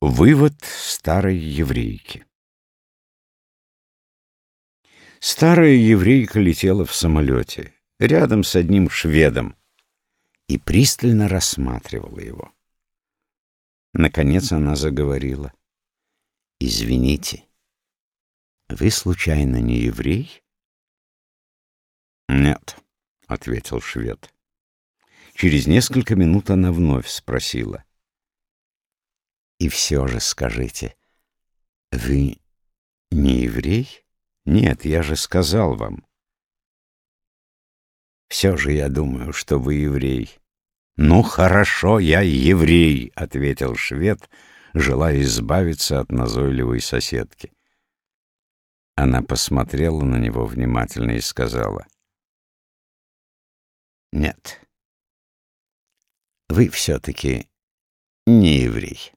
Вывод старой еврейки Старая еврейка летела в самолете, рядом с одним шведом, и пристально рассматривала его. Наконец она заговорила. «Извините, вы случайно не еврей?» «Нет», — ответил швед. Через несколько минут она вновь спросила. Все же скажите, вы не еврей? Нет, я же сказал вам. Все же я думаю, что вы еврей. Ну, хорошо, я еврей, ответил швед, желая избавиться от назойливой соседки. Она посмотрела на него внимательно и сказала. Нет, вы все-таки не еврей.